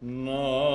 No.